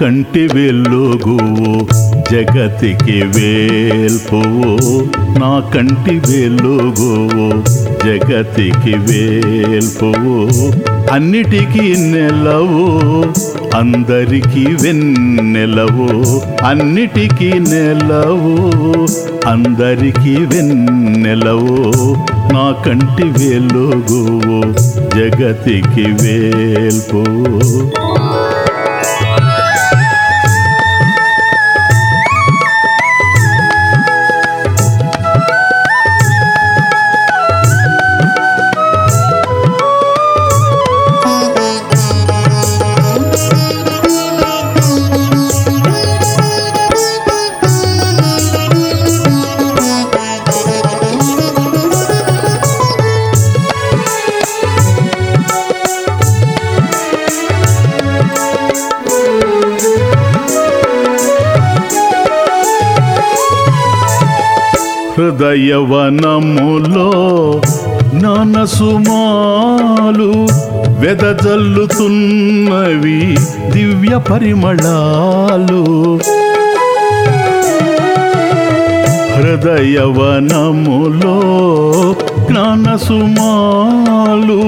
కంటి వెలుగువు జగతికి వేల్పువు. నా కంటి వెలుగువు జగతికి వేల్పువు. అన్నిటికీ నెలవు అందరికీ వెన్నెలవు. అన్నిటికీ నెలవు అందరికీ వెన్నెలవు. నా కంటి వెలుగువు జగతికి వేల్పువు. హృదయవనములో నానసుమాలు వెదజల్లుతున్నవి దివ్య పరిమళాలు. హృదయవనములో జ్ఞానసుమాలు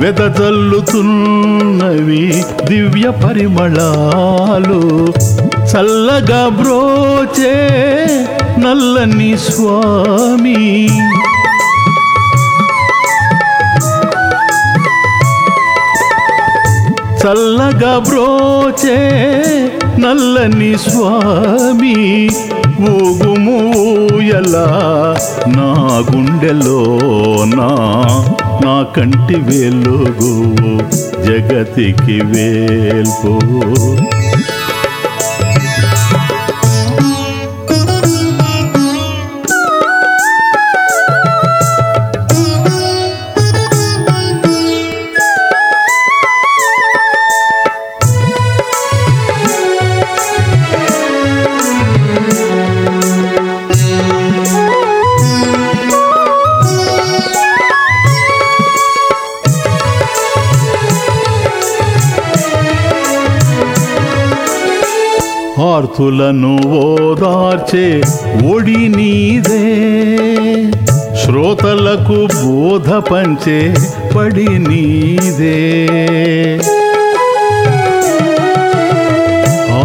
వెదజల్లుతున్నవి దివ్య పరిమళాలు. చల్లగా బ్రోచే నల్లని స్వామి. చల్లగా బ్రోచే నల్లని స్వామి. ఊగుమూయలా నా గుండెలో నా నా కంటి వెలుగు జగతికి వేల్పో. ఆర్తులను ఓదార్చే ఒడి నీదే. శ్రోతలకు బోధ పంచే పడి నీదే.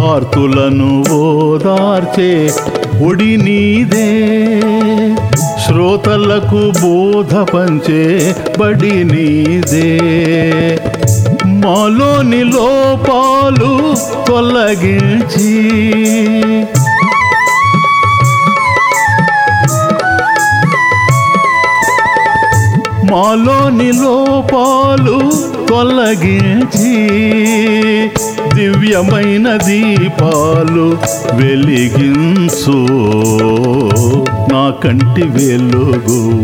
ఆర్తులను ఓదార్చే ఒడి నీదే. శ్రోతలకు బోధ పంచే బడి నీదే. మాలోని లోపాలు తొలగించి. మాలోని లోపాలు తొలగించి. దివ్యమైన దీపాలు వెలిగించు. నా కంటి వెలుగు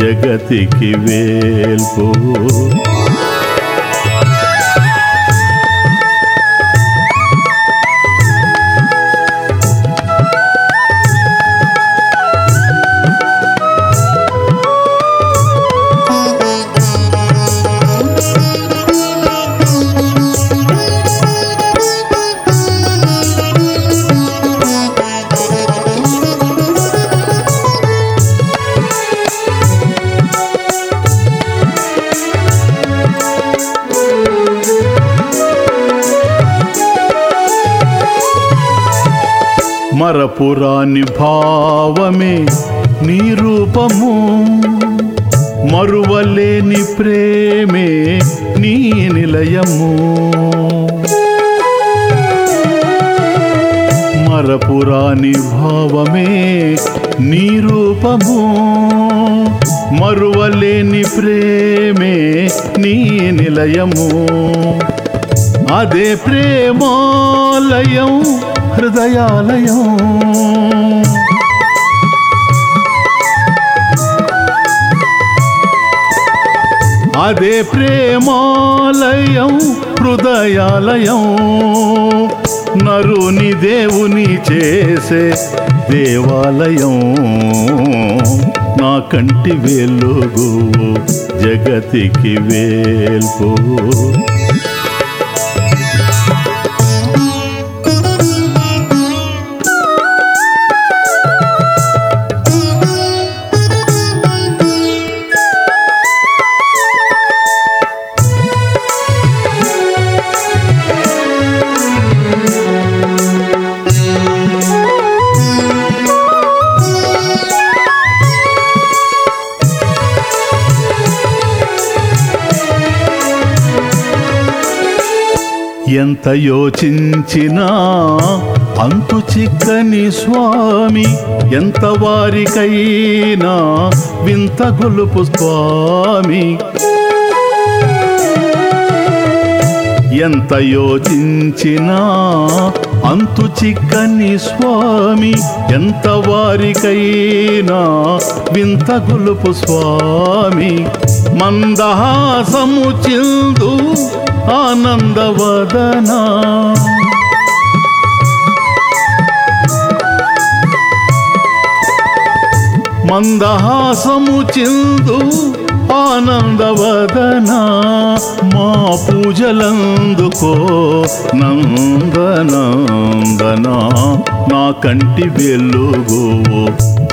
జగతికి వేల్పు. మరపురాని భావమే నీ రూపము. మరువలేని ప్రేమే నీ నిలయము. మరపురాని భావమే నీ రూపము. మరువలేని ప్రేమే నీ నిలయము. అదే ప్రేమాలయం హృదయాలయం. అదే ప్రేమాలయం హృదయాలయం. నరుని దేవుని చేసే దేవాలయం. నా కంటి వెలుగు జగతికి వేల్పు. ఎంత యోచించినా అంతు చిక్కని స్వామి ఎంత వారికైనా వింత గొలుపు స్వామి. ఎంత యోచించినా అంతు చిక్కని స్వామి ఎంత వారికైనా వింత గొలుపు స్వామి. మందహాసము చిందు ఆనందవదనా. మందహాసము చిందు ఆనందవదనా మా పూజలందుకో నందనందన. నా కంటి వెలుగు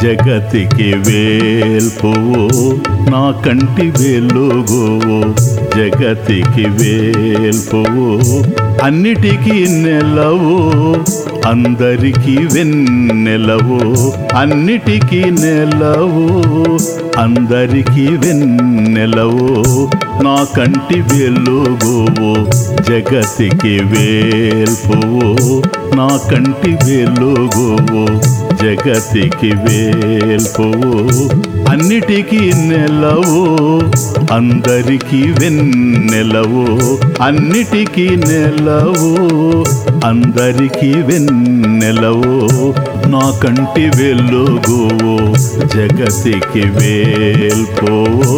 జగతికి వేల్పువు. నా కంటి వెలుగు జగతికి వేల్పువు. అన్నిటికీ నెలవు అందరికీ వెన్నెలవు. అన్నిటికీ నెలవు అందరికీ వెన్నెలవు నా కంటి వెలుగువో జగతికి వేల్పువు నా కంటి వెలుగువో జగతికి వేల్పువు అన్నిటికీ నెలవు అందరికీ వెన్నెలవు అన్నిటికీ నెలవు అందరికీ వెన్నెలవు నా కంటి వెలుగువు జగతికి వేల్పోవు